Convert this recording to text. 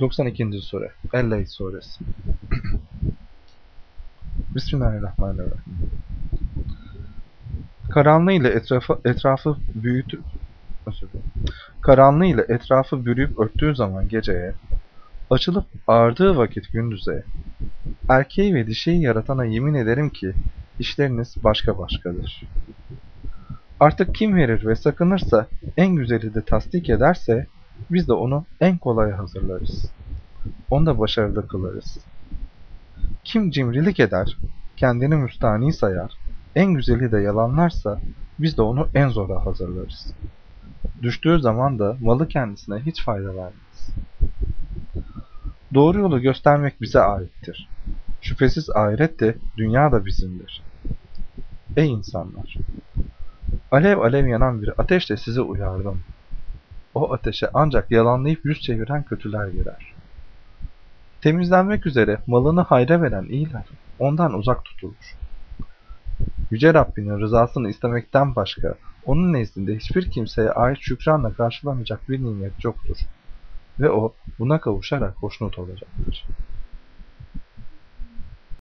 92. Sure El-Leyl Suresi Bismillahirrahmanirrahim Karanlığı ile etrafı, etrafı büyütüp özür dilerim. Karanlığı ile etrafı bürüyüp örttüğü zaman geceye, açılıp ağardığı vakit gündüze, erkeği ve dişiyi yaratana yemin ederim ki işleriniz başka başkadır. Artık kim verir ve sakınırsa en güzeli de tasdik ederse biz de onu en kolaya hazırlarız. Onu da başarılı kılarız. Kim cimrilik eder, kendini müstani sayar, en güzeli de yalanlarsa biz de onu en zora hazırlarız. Düştüğü zaman da malı kendisine hiç fayda vermez. Doğru yolu göstermek bize aittir. Şüphesiz ahiret de dünya da bizimdir. Ey insanlar! Alev alev yanan bir ateşle sizi uyardım. O ateşe ancak yalanlayıp yüz çeviren kötüler girer. Temizlenmek üzere malını hayra veren iyiler ondan uzak tutulur. Yüce Rabbinin rızasını istemekten başka onun nezdinde hiçbir kimseye ait şükranla karşılanacak bir nimet yoktur. Ve o buna kavuşarak hoşnut olacaktır.